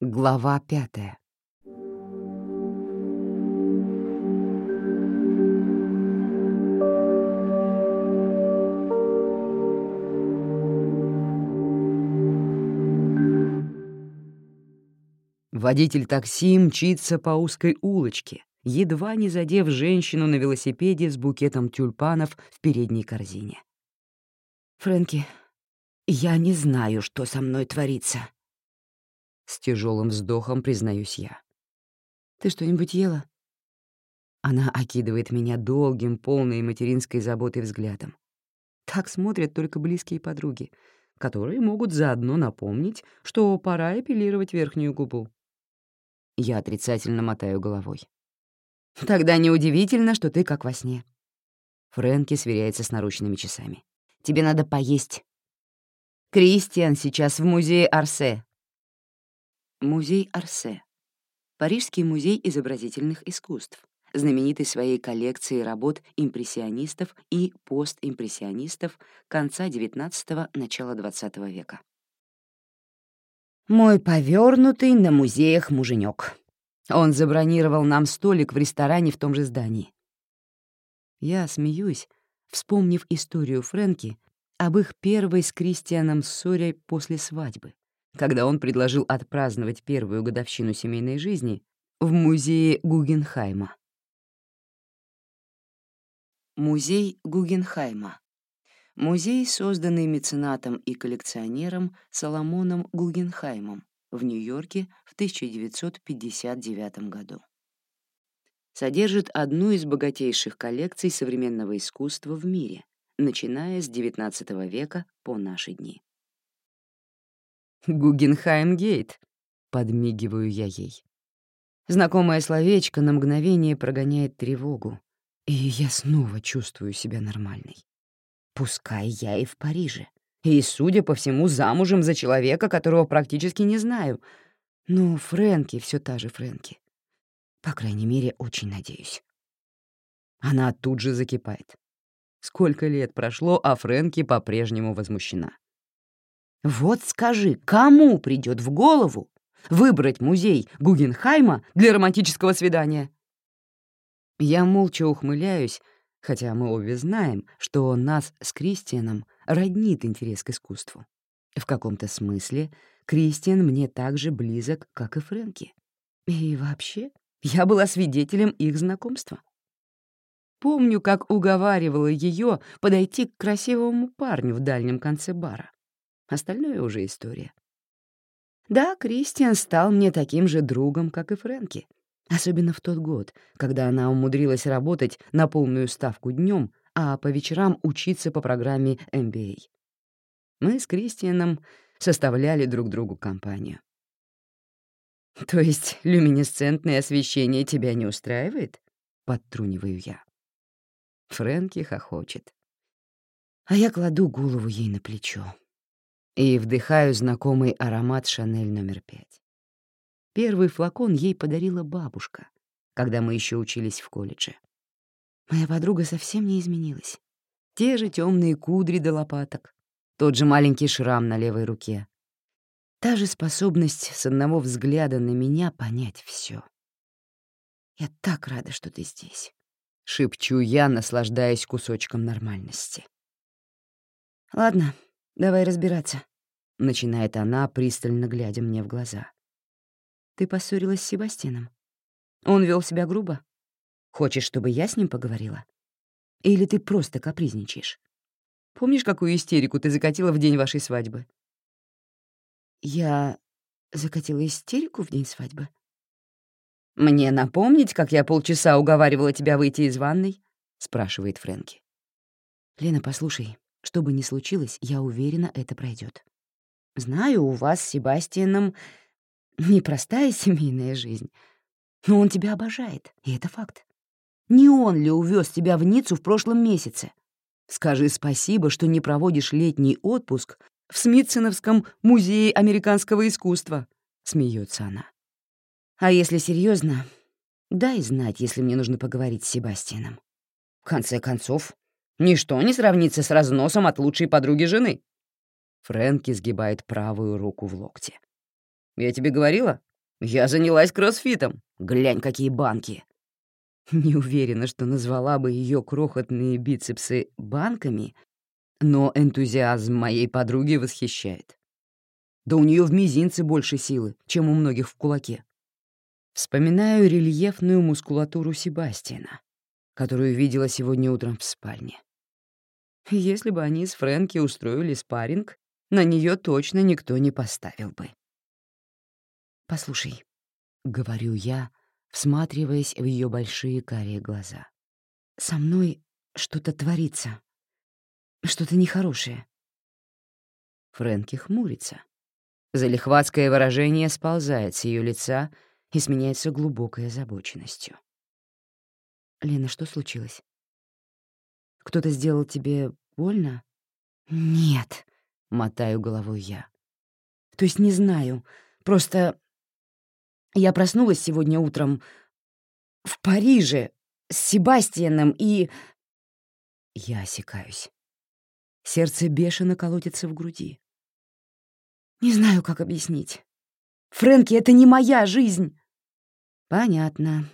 Глава пятая. Водитель такси мчится по узкой улочке, едва не задев женщину на велосипеде с букетом тюльпанов в передней корзине. «Фрэнки, я не знаю, что со мной творится», — с тяжелым вздохом признаюсь я. «Ты что-нибудь ела?» Она окидывает меня долгим, полной материнской заботой взглядом. Так смотрят только близкие подруги, которые могут заодно напомнить, что пора эпилировать верхнюю губу. Я отрицательно мотаю головой. «Тогда неудивительно, что ты как во сне». Фрэнки сверяется с наручными часами. «Тебе надо поесть». «Кристиан сейчас в музее Арсе». Музей Арсе. Парижский музей изобразительных искусств, знаменитый своей коллекцией работ импрессионистов и постимпрессионистов конца XIX — начала XX века. Мой повернутый на музеях муженек. Он забронировал нам столик в ресторане в том же здании. Я смеюсь, вспомнив историю Фрэнки об их первой с Кристианом ссоре после свадьбы, когда он предложил отпраздновать первую годовщину семейной жизни в музее Гугенхайма. Музей Гугенхайма Музей, созданный меценатом и коллекционером Соломоном Гугенхаймом в Нью-Йорке в 1959 году. Содержит одну из богатейших коллекций современного искусства в мире, начиная с XIX века по наши дни. «Гугенхайм-гейт», — подмигиваю я ей. Знакомое словечко на мгновение прогоняет тревогу, и я снова чувствую себя нормальной. Пускай я и в Париже. И, судя по всему, замужем за человека, которого практически не знаю. Но Фрэнки все та же Фрэнки. По крайней мере, очень надеюсь. Она тут же закипает. Сколько лет прошло, а Фрэнки по-прежнему возмущена. Вот скажи, кому придет в голову выбрать музей Гугенхайма для романтического свидания? Я молча ухмыляюсь, хотя мы обе знаем, что нас с Кристианом роднит интерес к искусству. В каком-то смысле Кристиан мне так же близок, как и Фрэнки. И вообще, я была свидетелем их знакомства. Помню, как уговаривала ее подойти к красивому парню в дальнем конце бара. Остальное уже история. Да, Кристиан стал мне таким же другом, как и Фрэнки. Особенно в тот год, когда она умудрилась работать на полную ставку днем, а по вечерам учиться по программе MBA. Мы с Кристианом составляли друг другу компанию. «То есть люминесцентное освещение тебя не устраивает?» — подтруниваю я. Фрэнки хохочет. А я кладу голову ей на плечо и вдыхаю знакомый аромат «Шанель номер пять». Первый флакон ей подарила бабушка, когда мы еще учились в колледже. Моя подруга совсем не изменилась. Те же темные кудри до лопаток, тот же маленький шрам на левой руке. Та же способность с одного взгляда на меня понять все. «Я так рада, что ты здесь», — шепчу я, наслаждаясь кусочком нормальности. «Ладно, давай разбираться», — начинает она, пристально глядя мне в глаза. Ты поссорилась с Себастьяном? Он вел себя грубо? Хочешь, чтобы я с ним поговорила? Или ты просто капризничаешь? Помнишь, какую истерику ты закатила в день вашей свадьбы? Я закатила истерику в день свадьбы? Мне напомнить, как я полчаса уговаривала тебя выйти из ванной? спрашивает Фрэнки. Лена, послушай, что бы ни случилось, я уверена, это пройдет. Знаю, у вас с Себастьяном Непростая семейная жизнь. Но он тебя обожает, и это факт. Не он ли увез тебя в Ниццу в прошлом месяце? Скажи спасибо, что не проводишь летний отпуск в Смитсоновском музее американского искусства, смеется она. А если серьезно, дай знать, если мне нужно поговорить с Себастьяном. В конце концов, ничто не сравнится с разносом от лучшей подруги жены. Фрэнки сгибает правую руку в локте. Я тебе говорила, Я занялась кроссфитом. Глянь, какие банки. Не уверена, что назвала бы ее крохотные бицепсы банками, но энтузиазм моей подруги восхищает. Да у нее в мизинце больше силы, чем у многих в кулаке. Вспоминаю рельефную мускулатуру Себастьяна, которую видела сегодня утром в спальне. Если бы они с Фрэнки устроили спарринг, на нее точно никто не поставил бы. «Послушай», — говорю я, всматриваясь в ее большие карие глаза. «Со мной что-то творится. Что-то нехорошее». Фрэнки хмурится. Залихватское выражение сползает с ее лица и сменяется глубокой озабоченностью. «Лена, что случилось? Кто-то сделал тебе больно?» «Нет», — мотаю головой я. «То есть не знаю, просто я проснулась сегодня утром в Париже с Себастьяном и...» Я осекаюсь. Сердце бешено колотится в груди. Не знаю, как объяснить. Фрэнки, это не моя жизнь. Понятно.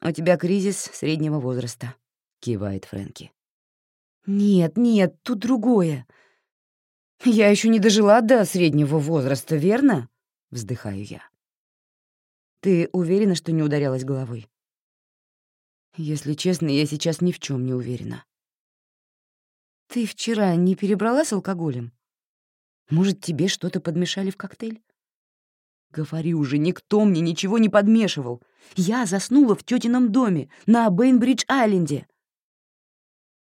У тебя кризис среднего возраста, кивает Фрэнки. Нет, нет, тут другое. Я еще не дожила до среднего возраста, верно? Вздыхаю я. Ты уверена, что не ударялась головой? Если честно, я сейчас ни в чем не уверена. Ты вчера не перебрала с алкоголем? Может, тебе что-то подмешали в коктейль? Говори уже, никто мне ничего не подмешивал. Я заснула в тетином доме на Бейнбридж-Айленде.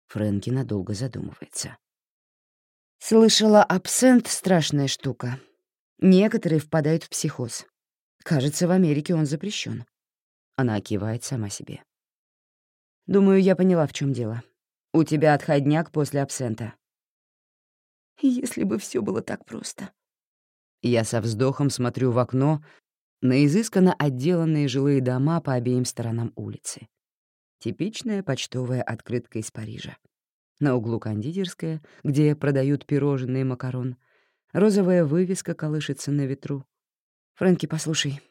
Фрэнки надолго задумывается. Слышала, абсент — страшная штука. Некоторые впадают в психоз. Кажется, в Америке он запрещен. Она кивает сама себе. Думаю, я поняла, в чем дело. У тебя отходняк после абсента. Если бы все было так просто. Я со вздохом смотрю в окно на изысканно отделанные жилые дома по обеим сторонам улицы. Типичная почтовая открытка из Парижа. На углу кондитерская, где продают пирожные и макарон. Розовая вывеска колышется на ветру. «Фрэнки, послушай,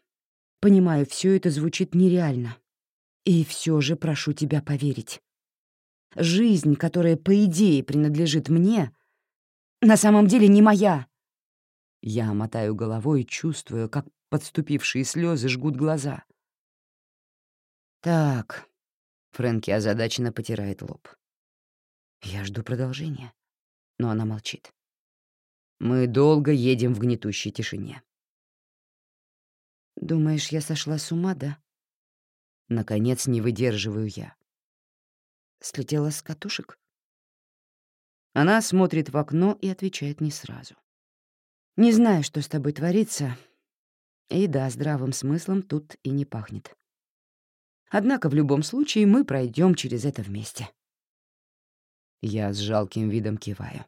понимаю, все это звучит нереально. И все же прошу тебя поверить. Жизнь, которая, по идее, принадлежит мне, на самом деле не моя. Я мотаю головой чувствую, как подступившие слезы жгут глаза. Так, Фрэнки озадаченно потирает лоб. Я жду продолжения, но она молчит. Мы долго едем в гнетущей тишине. «Думаешь, я сошла с ума, да?» Наконец не выдерживаю я. Слетела с катушек? Она смотрит в окно и отвечает не сразу. «Не знаю, что с тобой творится. И да, здравым смыслом тут и не пахнет. Однако в любом случае мы пройдем через это вместе». Я с жалким видом киваю.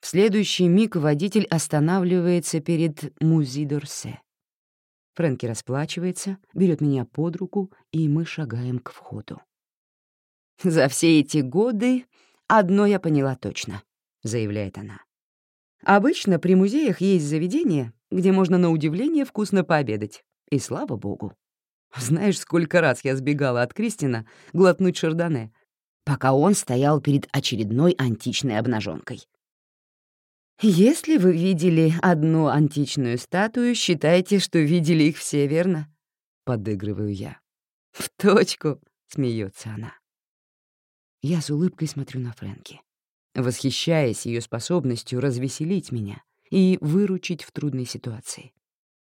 В следующий миг водитель останавливается перед Музи-Дорсе. Фрэнки расплачивается, берет меня под руку, и мы шагаем к входу. За все эти годы «Одно я поняла точно», — заявляет она. «Обычно при музеях есть заведения, где можно на удивление вкусно пообедать. И слава богу. Знаешь, сколько раз я сбегала от Кристина глотнуть шардоне, пока он стоял перед очередной античной обнаженкой. Если вы видели одну античную статую, считайте, что видели их все, верно? Подыгрываю я. В точку, смеется она. Я с улыбкой смотрю на Фрэнки, восхищаясь ее способностью развеселить меня и выручить в трудной ситуации.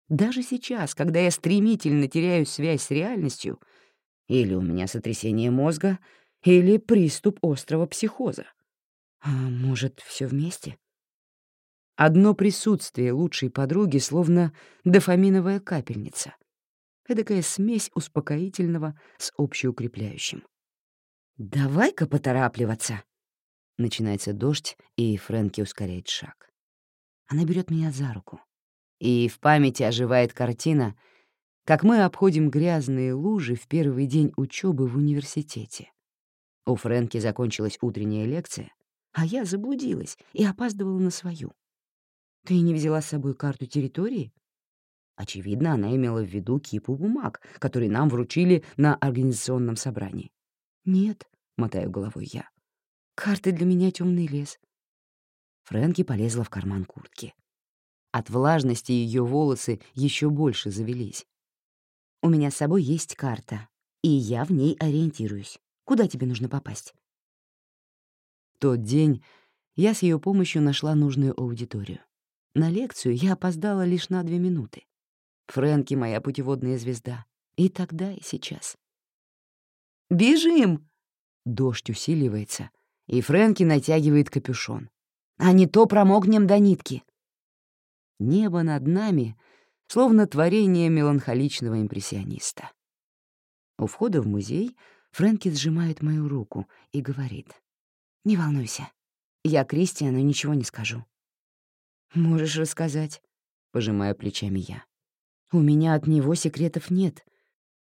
Даже сейчас, когда я стремительно теряю связь с реальностью, или у меня сотрясение мозга, или приступ острого психоза. А может, все вместе? Одно присутствие лучшей подруги словно дофаминовая капельница. Эдакая смесь успокоительного с общеукрепляющим. «Давай-ка поторапливаться!» Начинается дождь, и Фрэнки ускоряет шаг. Она берет меня за руку. И в памяти оживает картина, как мы обходим грязные лужи в первый день учебы в университете. У Фрэнки закончилась утренняя лекция, а я заблудилась и опаздывала на свою. «Ты не взяла с собой карту территории?» Очевидно, она имела в виду кипу бумаг, которые нам вручили на организационном собрании. «Нет», — мотаю головой я. «Карты для меня темный лес». Фрэнки полезла в карман куртки. От влажности ее волосы еще больше завелись. «У меня с собой есть карта, и я в ней ориентируюсь. Куда тебе нужно попасть?» В тот день я с ее помощью нашла нужную аудиторию. На лекцию я опоздала лишь на две минуты. Фрэнки — моя путеводная звезда. И тогда, и сейчас. «Бежим!» Дождь усиливается, и Фрэнки натягивает капюшон. «А не то промокнем до нитки!» Небо над нами словно творение меланхоличного импрессиониста. У входа в музей Фрэнки сжимает мою руку и говорит. «Не волнуйся, я Кристиану ничего не скажу». «Можешь рассказать», — пожимая плечами я. «У меня от него секретов нет.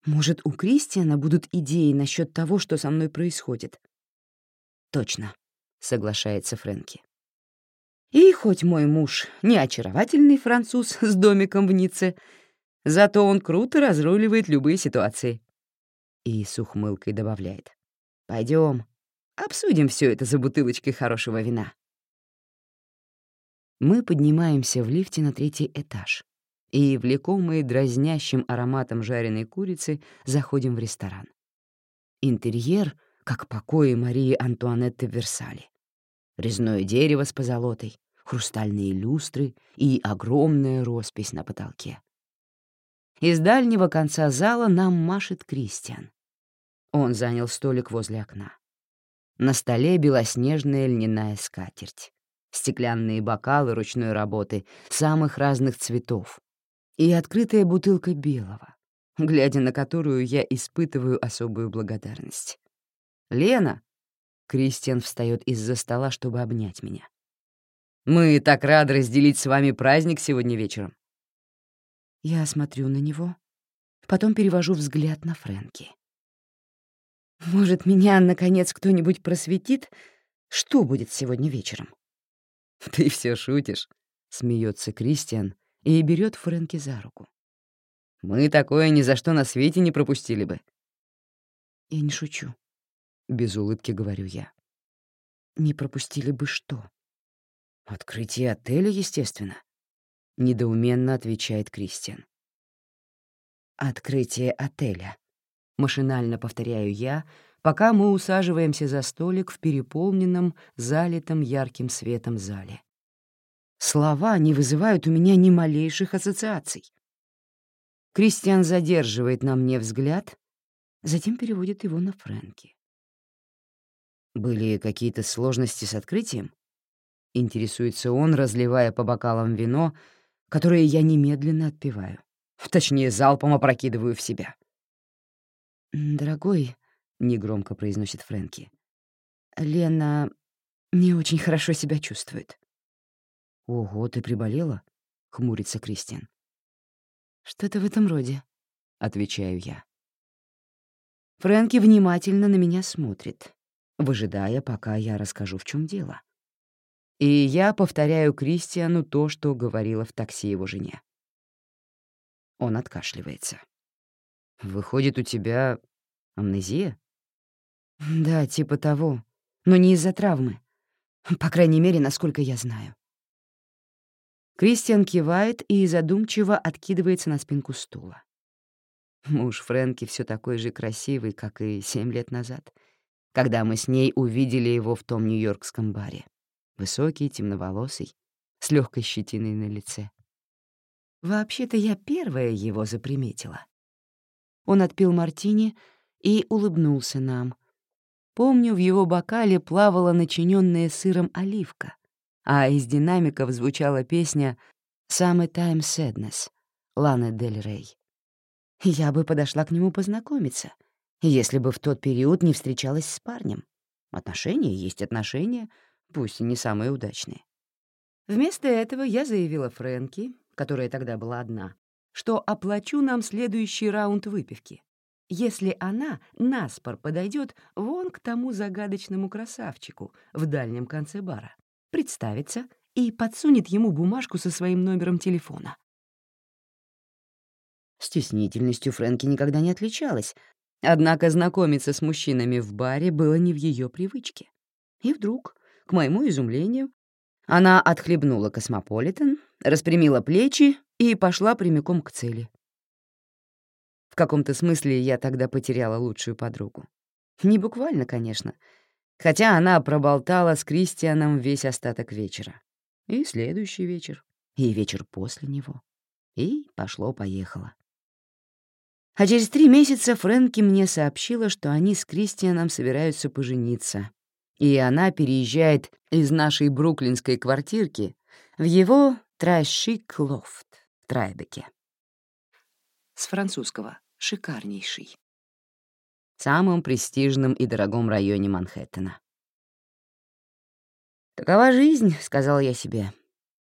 Может, у Кристиана будут идеи насчет того, что со мной происходит?» «Точно», — соглашается Фрэнки. И хоть мой муж не очаровательный француз с домиком в Ницце, зато он круто разруливает любые ситуации. И с ухмылкой добавляет. Пойдем, обсудим все это за бутылочкой хорошего вина. Мы поднимаемся в лифте на третий этаж и, влекомые дразнящим ароматом жареной курицы, заходим в ресторан. Интерьер, как покои Марии Антуанетты в Версале резное дерево с позолотой, хрустальные люстры и огромная роспись на потолке. Из дальнего конца зала нам машет Кристиан. Он занял столик возле окна. На столе белоснежная льняная скатерть, стеклянные бокалы ручной работы самых разных цветов и открытая бутылка белого, глядя на которую я испытываю особую благодарность. «Лена!» Кристиан встает из-за стола, чтобы обнять меня. «Мы так рады разделить с вами праздник сегодня вечером». Я смотрю на него, потом перевожу взгляд на Фрэнки. «Может, меня, наконец, кто-нибудь просветит? Что будет сегодня вечером?» «Ты все шутишь», — смеется Кристиан и берет Фрэнки за руку. «Мы такое ни за что на свете не пропустили бы». Я не шучу. Без улыбки говорю я. Не пропустили бы что? Открытие отеля, естественно. Недоуменно отвечает Кристиан. Открытие отеля. Машинально повторяю я, пока мы усаживаемся за столик в переполненном, залитом ярким светом зале. Слова не вызывают у меня ни малейших ассоциаций. Кристиан задерживает на мне взгляд, затем переводит его на Фрэнки. Были какие-то сложности с открытием? Интересуется он, разливая по бокалам вино, которое я немедленно отпиваю. Точнее, залпом опрокидываю в себя. «Дорогой», — негромко произносит Фрэнки, — «Лена не очень хорошо себя чувствует». «Ого, ты приболела?» — хмурится Кристиан. «Что-то в этом роде», — отвечаю я. Фрэнки внимательно на меня смотрит выжидая, пока я расскажу, в чем дело. И я повторяю Кристиану то, что говорила в такси его жене. Он откашливается. «Выходит, у тебя амнезия?» «Да, типа того. Но не из-за травмы. По крайней мере, насколько я знаю». Кристиан кивает и задумчиво откидывается на спинку стула. Муж Фрэнки все такой же красивый, как и семь лет назад — когда мы с ней увидели его в том нью-йоркском баре. Высокий, темноволосый, с легкой щетиной на лице. Вообще-то я первая его заприметила. Он отпил мартини и улыбнулся нам. Помню, в его бокале плавала начиненная сыром оливка, а из динамиков звучала песня «Summertime Sadness» Ланы Дель Рей. Я бы подошла к нему познакомиться — если бы в тот период не встречалась с парнем. Отношения есть отношения, пусть и не самые удачные. Вместо этого я заявила Фрэнки, которая тогда была одна, что оплачу нам следующий раунд выпивки, если она наспор подойдет вон к тому загадочному красавчику в дальнем конце бара, представится и подсунет ему бумажку со своим номером телефона. Стеснительностью Фрэнки никогда не отличалась, однако знакомиться с мужчинами в баре было не в ее привычке. И вдруг, к моему изумлению, она отхлебнула космополитен, распрямила плечи и пошла прямиком к цели. В каком-то смысле я тогда потеряла лучшую подругу. Не буквально, конечно, хотя она проболтала с Кристианом весь остаток вечера. И следующий вечер, и вечер после него. И пошло-поехало. А через три месяца Фрэнки мне сообщила, что они с Кристианом собираются пожениться, и она переезжает из нашей бруклинской квартирки в его трайшик лофт в Трайбеке. С французского «шикарнейший». Самом престижном и дорогом районе Манхэттена. «Такова жизнь», — сказал я себе.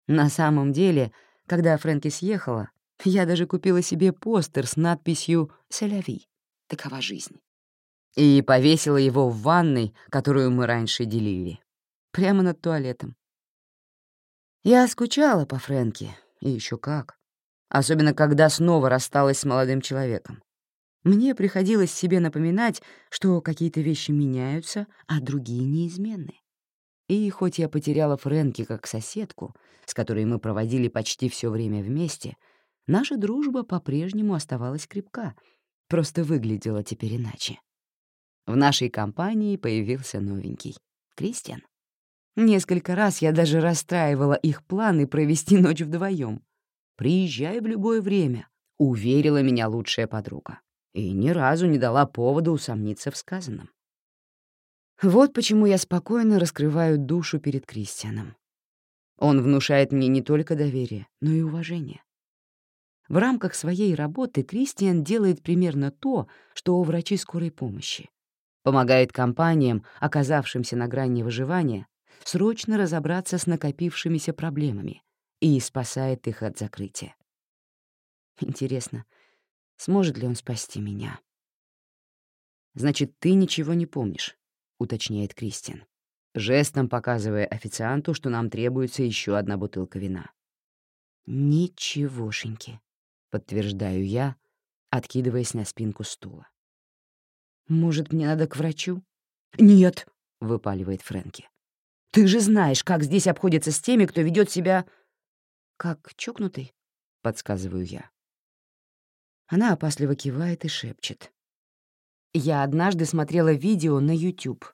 На самом деле, когда Фрэнки съехала, я даже купила себе постер с надписью «Селяви» — «Такова жизнь». И повесила его в ванной, которую мы раньше делили. Прямо над туалетом. Я скучала по Фрэнке, и еще как. Особенно, когда снова рассталась с молодым человеком. Мне приходилось себе напоминать, что какие-то вещи меняются, а другие неизменны. И хоть я потеряла Фрэнки как соседку, с которой мы проводили почти все время вместе — наша дружба по-прежнему оставалась крепка, просто выглядела теперь иначе. В нашей компании появился новенький — Кристиан. Несколько раз я даже расстраивала их планы провести ночь вдвоем. «Приезжай в любое время», — уверила меня лучшая подруга. И ни разу не дала повода усомниться в сказанном. Вот почему я спокойно раскрываю душу перед Кристианом. Он внушает мне не только доверие, но и уважение. В рамках своей работы Кристиан делает примерно то, что врачи скорой помощи. Помогает компаниям, оказавшимся на грани выживания, срочно разобраться с накопившимися проблемами и спасает их от закрытия. Интересно, сможет ли он спасти меня? «Значит, ты ничего не помнишь», — уточняет Кристиан, жестом показывая официанту, что нам требуется еще одна бутылка вина. «Ничегошеньки», подтверждаю я, откидываясь на спинку стула. «Может, мне надо к врачу?» «Нет», — выпаливает Фрэнки. «Ты же знаешь, как здесь обходятся с теми, кто ведет себя...» «Как чокнутый?» — подсказываю я. Она опасливо кивает и шепчет. «Я однажды смотрела видео на YouTube.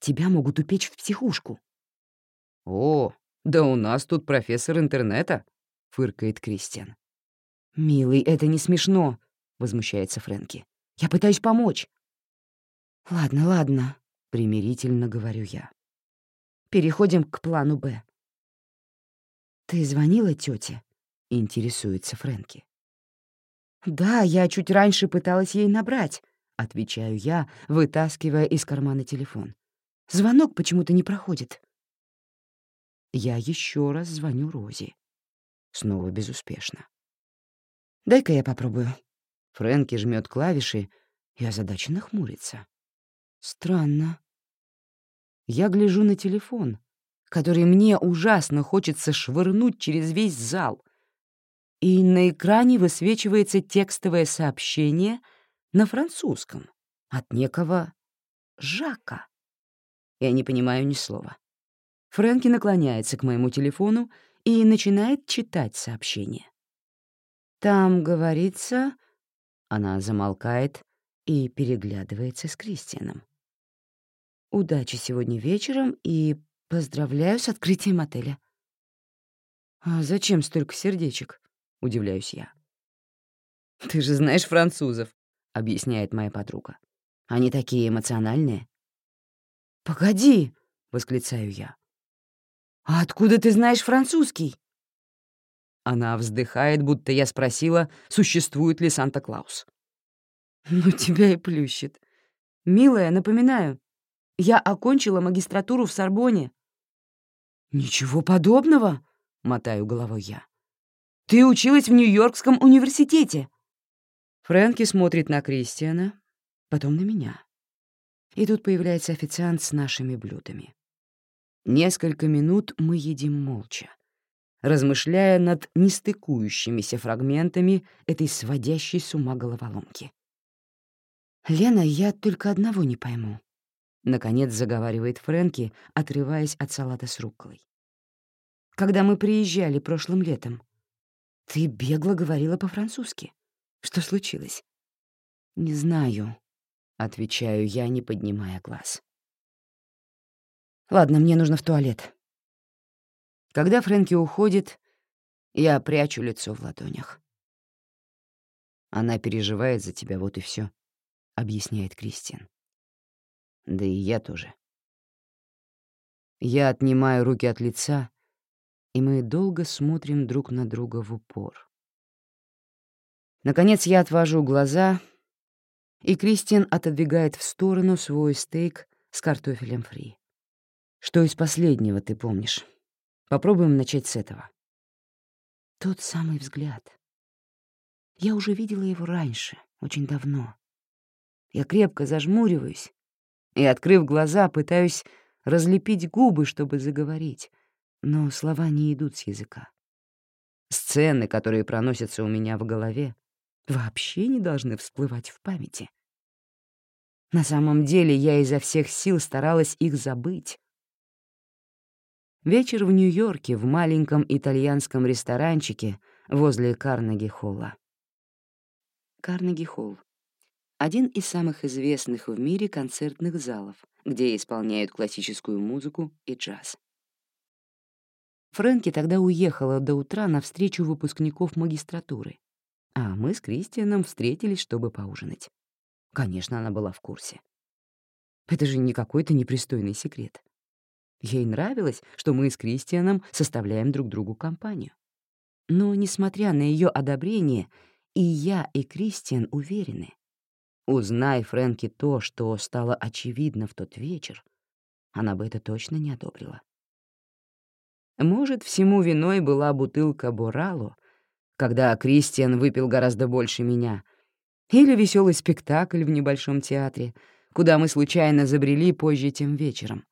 Тебя могут упечь в психушку». «О, да у нас тут профессор интернета», — фыркает Кристиан. «Милый, это не смешно», — возмущается Фрэнки. «Я пытаюсь помочь». «Ладно, ладно», — примирительно говорю я. «Переходим к плану «Б». «Ты звонила тете? интересуется Фрэнки. «Да, я чуть раньше пыталась ей набрать», — отвечаю я, вытаскивая из кармана телефон. «Звонок почему-то не проходит». Я еще раз звоню Розе. Снова безуспешно. Дай-ка я попробую. Фрэнки жмет клавиши и озадаченно хмурится. Странно. Я гляжу на телефон, который мне ужасно хочется швырнуть через весь зал. И на экране высвечивается текстовое сообщение на французском от некого Жака. Я не понимаю ни слова. Фрэнки наклоняется к моему телефону и начинает читать сообщение. Там говорится...» Она замолкает и переглядывается с Кристианом. «Удачи сегодня вечером и поздравляю с открытием отеля». «А зачем столько сердечек?» — удивляюсь я. «Ты же знаешь французов», — объясняет моя подруга. «Они такие эмоциональные». «Погоди!» — восклицаю я. «А откуда ты знаешь французский?» Она вздыхает, будто я спросила, существует ли Санта-Клаус. «Ну, тебя и плющит. Милая, напоминаю, я окончила магистратуру в Сорбоне». «Ничего подобного», — мотаю головой я. «Ты училась в Нью-Йоркском университете». Фрэнки смотрит на Кристиана, потом на меня. И тут появляется официант с нашими блюдами. Несколько минут мы едим молча размышляя над нестыкующимися фрагментами этой сводящей с ума головоломки. «Лена, я только одного не пойму», — наконец заговаривает Фрэнки, отрываясь от салата с рукколой. «Когда мы приезжали прошлым летом, ты бегло говорила по-французски. Что случилось?» «Не знаю», — отвечаю я, не поднимая глаз. «Ладно, мне нужно в туалет». Когда Фрэнки уходит, я прячу лицо в ладонях. Она переживает за тебя, вот и все. — объясняет Кристин. Да и я тоже. Я отнимаю руки от лица, и мы долго смотрим друг на друга в упор. Наконец я отвожу глаза, и Кристин отодвигает в сторону свой стейк с картофелем фри. Что из последнего ты помнишь? Попробуем начать с этого. Тот самый взгляд. Я уже видела его раньше, очень давно. Я крепко зажмуриваюсь и, открыв глаза, пытаюсь разлепить губы, чтобы заговорить, но слова не идут с языка. Сцены, которые проносятся у меня в голове, вообще не должны всплывать в памяти. На самом деле я изо всех сил старалась их забыть. Вечер в Нью-Йорке в маленьком итальянском ресторанчике возле Карнеги-холла. Карнеги-холл один из самых известных в мире концертных залов, где исполняют классическую музыку и джаз. Фрэнки тогда уехала до утра на встречу выпускников магистратуры, а мы с Кристианом встретились, чтобы поужинать. Конечно, она была в курсе. Это же не какой-то непристойный секрет. Ей нравилось, что мы с Кристианом составляем друг другу компанию. Но, несмотря на ее одобрение, и я, и Кристиан уверены, Узнай Фрэнки то, что стало очевидно в тот вечер, она бы это точно не одобрила. Может, всему виной была бутылка Борало, когда Кристиан выпил гораздо больше меня, или веселый спектакль в небольшом театре, куда мы случайно забрели позже тем вечером,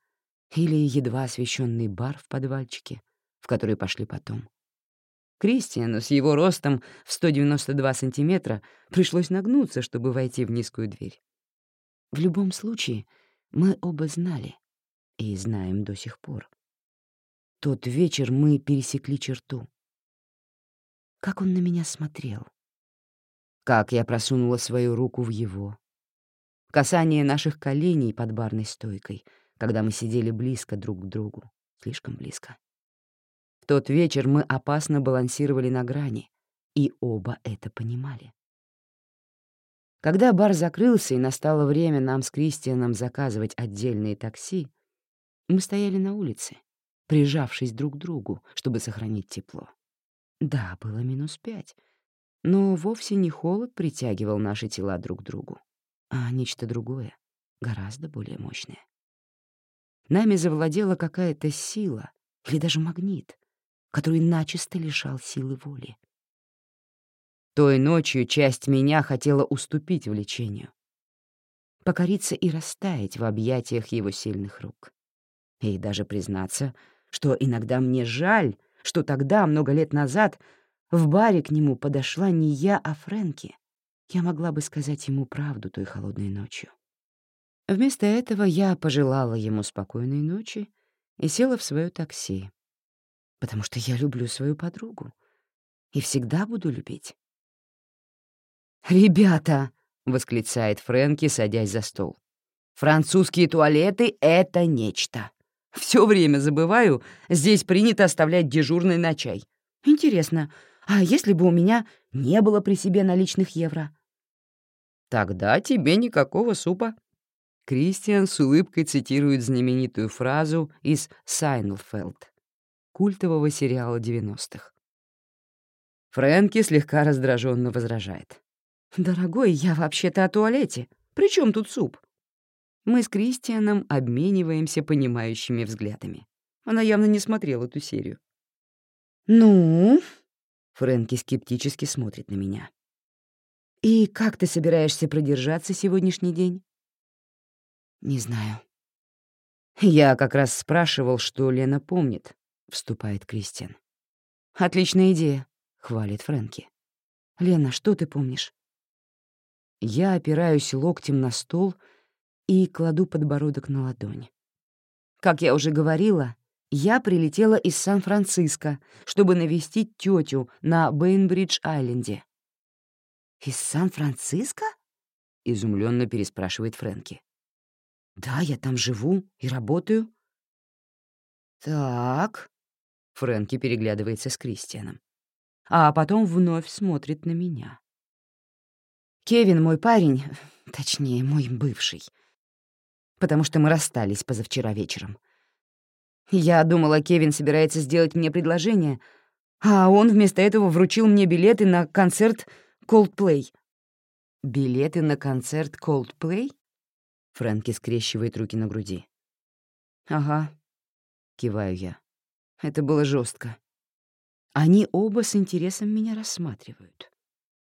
или едва освещенный бар в подвальчике, в который пошли потом. Кристиану с его ростом в 192 сантиметра пришлось нагнуться, чтобы войти в низкую дверь. В любом случае, мы оба знали и знаем до сих пор. Тот вечер мы пересекли черту. Как он на меня смотрел. Как я просунула свою руку в его. Касание наших коленей под барной стойкой, когда мы сидели близко друг к другу, слишком близко. В тот вечер мы опасно балансировали на грани, и оба это понимали. Когда бар закрылся и настало время нам с Кристианом заказывать отдельные такси, мы стояли на улице, прижавшись друг к другу, чтобы сохранить тепло. Да, было минус пять, но вовсе не холод притягивал наши тела друг к другу, а нечто другое, гораздо более мощное. Нами завладела какая-то сила или даже магнит, который начисто лишал силы воли. Той ночью часть меня хотела уступить влечению, покориться и растаять в объятиях его сильных рук. И даже признаться, что иногда мне жаль, что тогда, много лет назад, в баре к нему подошла не я, а Фрэнки. Я могла бы сказать ему правду той холодной ночью. Вместо этого я пожелала ему спокойной ночи и села в свое такси, потому что я люблю свою подругу и всегда буду любить. «Ребята!» — восклицает Фрэнки, садясь за стол. «Французские туалеты — это нечто. Все время забываю, здесь принято оставлять дежурный на чай. Интересно, а если бы у меня не было при себе наличных евро?» «Тогда тебе никакого супа». Кристиан с улыбкой цитирует знаменитую фразу из «Seinfeld» культового сериала 90-х. Фрэнки слегка раздраженно возражает. «Дорогой, я вообще-то о туалете. При чем тут суп?» Мы с Кристианом обмениваемся понимающими взглядами. Она явно не смотрела эту серию. «Ну?» — Фрэнки скептически смотрит на меня. «И как ты собираешься продержаться сегодняшний день?» «Не знаю». Я как раз спрашивал, что Лена помнит, вступает Кристиан. «Отличная идея», — хвалит Фрэнки. «Лена, что ты помнишь?» Я опираюсь локтем на стол и кладу подбородок на ладонь. Как я уже говорила, я прилетела из Сан-Франциско, чтобы навестить тетю на Бейнбридж-Айленде. «Из Сан-Франциско?» — изумленно переспрашивает Фрэнки. «Да, я там живу и работаю». «Так...» — Фрэнки переглядывается с Кристианом. А потом вновь смотрит на меня. «Кевин мой парень, точнее, мой бывший, потому что мы расстались позавчера вечером. Я думала, Кевин собирается сделать мне предложение, а он вместо этого вручил мне билеты на концерт Coldplay. Билеты на концерт Coldplay? Фрэнки скрещивает руки на груди. «Ага», — киваю я. Это было жестко. Они оба с интересом меня рассматривают.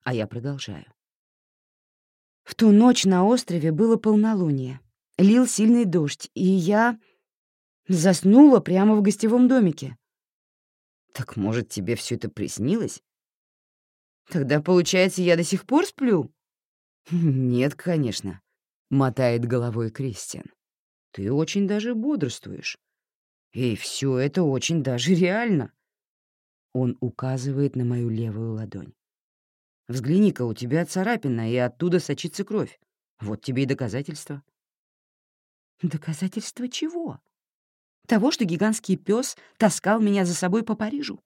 А я продолжаю. В ту ночь на острове было полнолуние. Лил сильный дождь, и я заснула прямо в гостевом домике. Так может, тебе все это приснилось? Тогда, получается, я до сих пор сплю? Нет, конечно, — мотает головой Кристиан. Ты очень даже бодрствуешь. И все это очень даже реально. Он указывает на мою левую ладонь. Взгляни-ка, у тебя царапина, и оттуда сочится кровь. Вот тебе и доказательство. Доказательство чего? Того, что гигантский пес таскал меня за собой по Парижу?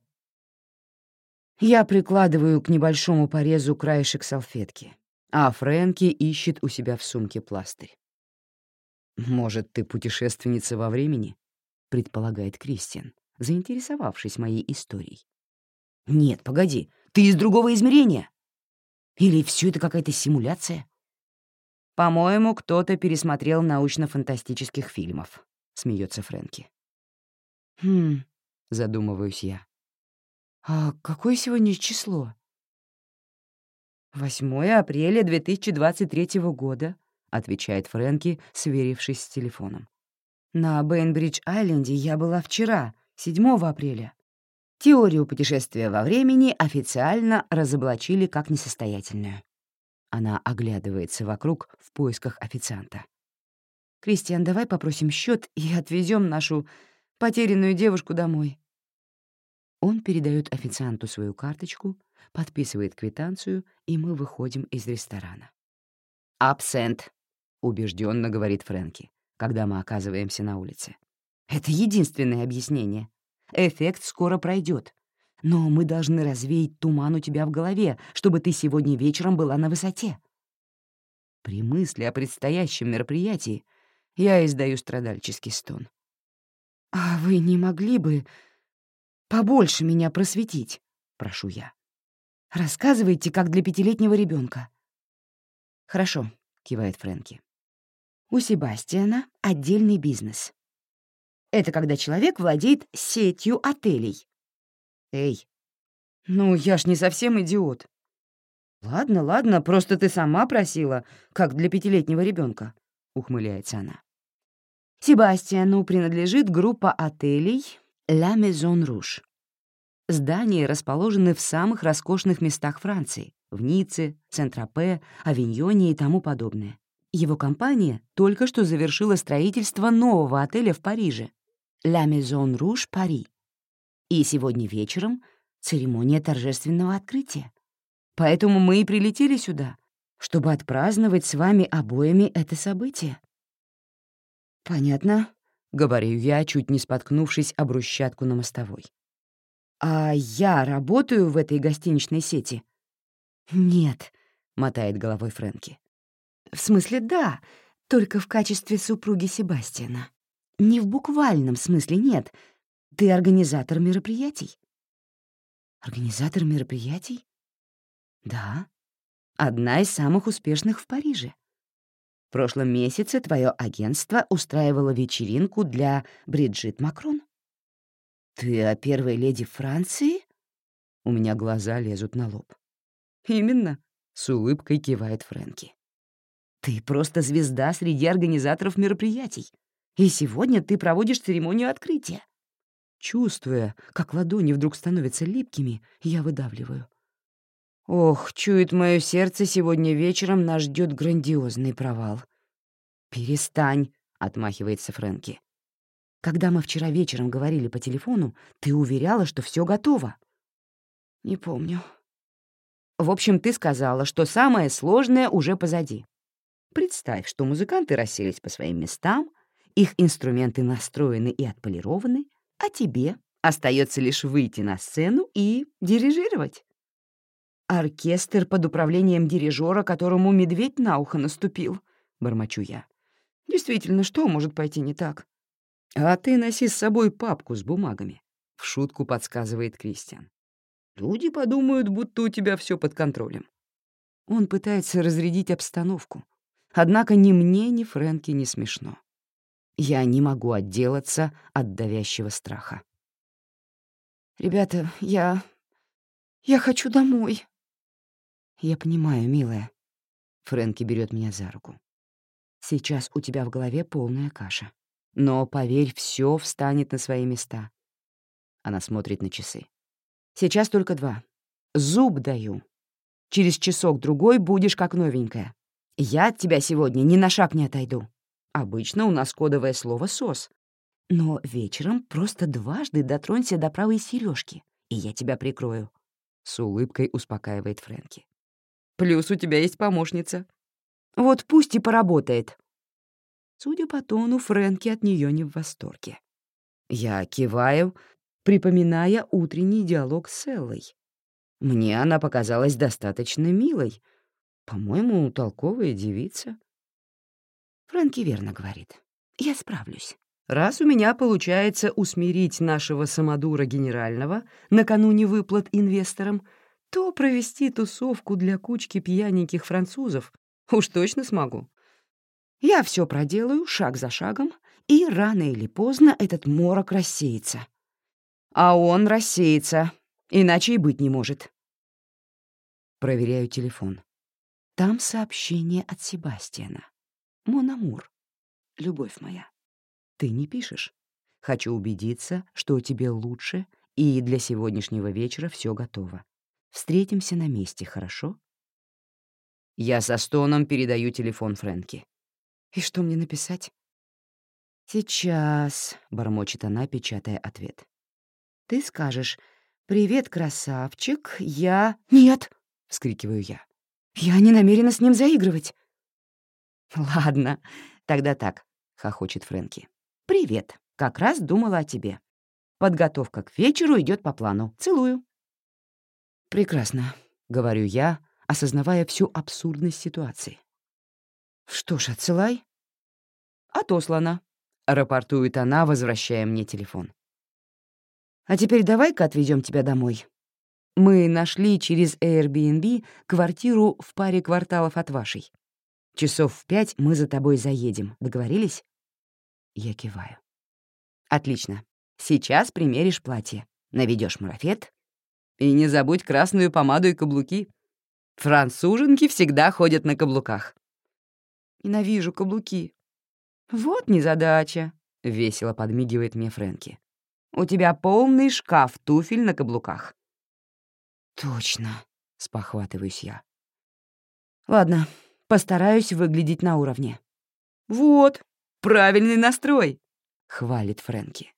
Я прикладываю к небольшому порезу краешек салфетки, а Фрэнки ищет у себя в сумке пластырь. «Может, ты путешественница во времени?» — предполагает Кристиан, заинтересовавшись моей историей. «Нет, погоди, ты из другого измерения!» Или все это какая-то симуляция? «По-моему, кто-то пересмотрел научно-фантастических фильмов», — смеется Фрэнки. «Хм», — задумываюсь я. «А какое сегодня число?» «8 апреля 2023 года», — отвечает Фрэнки, сверившись с телефоном. «На Бейнбридж-Айленде я была вчера, 7 апреля. Теорию путешествия во времени официально разоблачили как несостоятельную. Она оглядывается вокруг в поисках официанта. «Кристиан, давай попросим счет и отвезем нашу потерянную девушку домой». Он передает официанту свою карточку, подписывает квитанцию, и мы выходим из ресторана. «Абсент», — убежденно говорит Фрэнки, когда мы оказываемся на улице. «Это единственное объяснение. Эффект скоро пройдет. Но мы должны развеять туман у тебя в голове, чтобы ты сегодня вечером была на высоте. При мысли о предстоящем мероприятии я издаю страдальческий стон. «А вы не могли бы побольше меня просветить?» — прошу я. «Рассказывайте, как для пятилетнего ребенка. «Хорошо», — кивает Фрэнки. «У Себастьяна отдельный бизнес. Это когда человек владеет сетью отелей. Эй, ну я ж не совсем идиот. Ладно, ладно, просто ты сама просила, как для пятилетнего ребенка, ухмыляется она. Себастьяну принадлежит группа отелей «La Maison Rouge». Здания расположены в самых роскошных местах Франции — в Ницце, Сент-Тропе, Авиньоне и тому подобное. Его компания только что завершила строительство нового отеля в Париже, «La Maison Rouge Пари». И сегодня вечером церемония торжественного открытия. Поэтому мы и прилетели сюда, чтобы отпраздновать с вами обоими это событие. «Понятно», — говорю я, чуть не споткнувшись об брусчатку на мостовой. «А я работаю в этой гостиничной сети?» «Нет», — мотает головой Фрэнки. «В смысле, да, только в качестве супруги Себастьяна». Не в буквальном смысле, нет. Ты организатор мероприятий. Организатор мероприятий? Да. Одна из самых успешных в Париже. В прошлом месяце твое агентство устраивало вечеринку для Бриджит Макрон. Ты о первой леди Франции? У меня глаза лезут на лоб. Именно, с улыбкой кивает Фрэнки. Ты просто звезда среди организаторов мероприятий. И сегодня ты проводишь церемонию открытия. Чувствуя, как ладони вдруг становятся липкими, я выдавливаю. Ох, чует мое сердце, сегодня вечером нас ждет грандиозный провал. «Перестань», — отмахивается Фрэнки. «Когда мы вчера вечером говорили по телефону, ты уверяла, что все готово». «Не помню». «В общем, ты сказала, что самое сложное уже позади. Представь, что музыканты расселись по своим местам, их инструменты настроены и отполированы, а тебе остается лишь выйти на сцену и дирижировать. Оркестр под управлением дирижера, которому медведь на ухо наступил, бормочу я. Действительно, что может пойти не так? А ты носи с собой папку с бумагами, в шутку подсказывает Кристиан. Люди подумают, будто у тебя все под контролем. Он пытается разрядить обстановку. Однако ни мне, ни Фрэнки не смешно. Я не могу отделаться от давящего страха. «Ребята, я... я хочу домой». «Я понимаю, милая». Фрэнки берет меня за руку. «Сейчас у тебя в голове полная каша. Но, поверь, все встанет на свои места». Она смотрит на часы. «Сейчас только два. Зуб даю. Через часок-другой будешь как новенькая. Я от тебя сегодня ни на шаг не отойду. Обычно у нас кодовое слово «сос». Но вечером просто дважды дотронься до правой сережки, и я тебя прикрою. С улыбкой успокаивает Фрэнки. Плюс у тебя есть помощница. Вот пусть и поработает. Судя по тону, Фрэнки от нее не в восторге. Я киваю, припоминая утренний диалог с Эллой. Мне она показалась достаточно милой. По-моему, толковая девица. Фрэнки верно говорит. Я справлюсь. Раз у меня получается усмирить нашего самодура генерального накануне выплат инвесторам, то провести тусовку для кучки пьяненьких французов уж точно смогу. Я все проделаю шаг за шагом, и рано или поздно этот морок рассеется. А он рассеется, иначе и быть не может. Проверяю телефон. Там сообщение от Себастьяна. Монамур, любовь моя, ты не пишешь. Хочу убедиться, что тебе лучше, и для сегодняшнего вечера все готово. Встретимся на месте, хорошо? Я со стоном передаю телефон Фрэнки. И что мне написать? «Сейчас», — бормочет она, печатая ответ. «Ты скажешь, «Привет, красавчик, я...» «Нет!» — вскрикиваю я. «Я не намерена с ним заигрывать. «Ладно, тогда так», — хохочет Фрэнки. «Привет, как раз думала о тебе. Подготовка к вечеру идет по плану. Целую». «Прекрасно», — говорю я, осознавая всю абсурдность ситуации. «Что ж, отсылай». «Отослано», — рапортует она, возвращая мне телефон. «А теперь давай-ка отвезем тебя домой. Мы нашли через Airbnb квартиру в паре кварталов от вашей. Часов в пять мы за тобой заедем. Договорились?» Я киваю. «Отлично. Сейчас примеришь платье, наведешь марафет. И не забудь красную помаду и каблуки. Француженки всегда ходят на каблуках». «Ненавижу каблуки». «Вот незадача», — весело подмигивает мне Фрэнки. «У тебя полный шкаф туфель на каблуках». «Точно», — спохватываюсь я. «Ладно, Постараюсь выглядеть на уровне». «Вот, правильный настрой», — хвалит Фрэнки.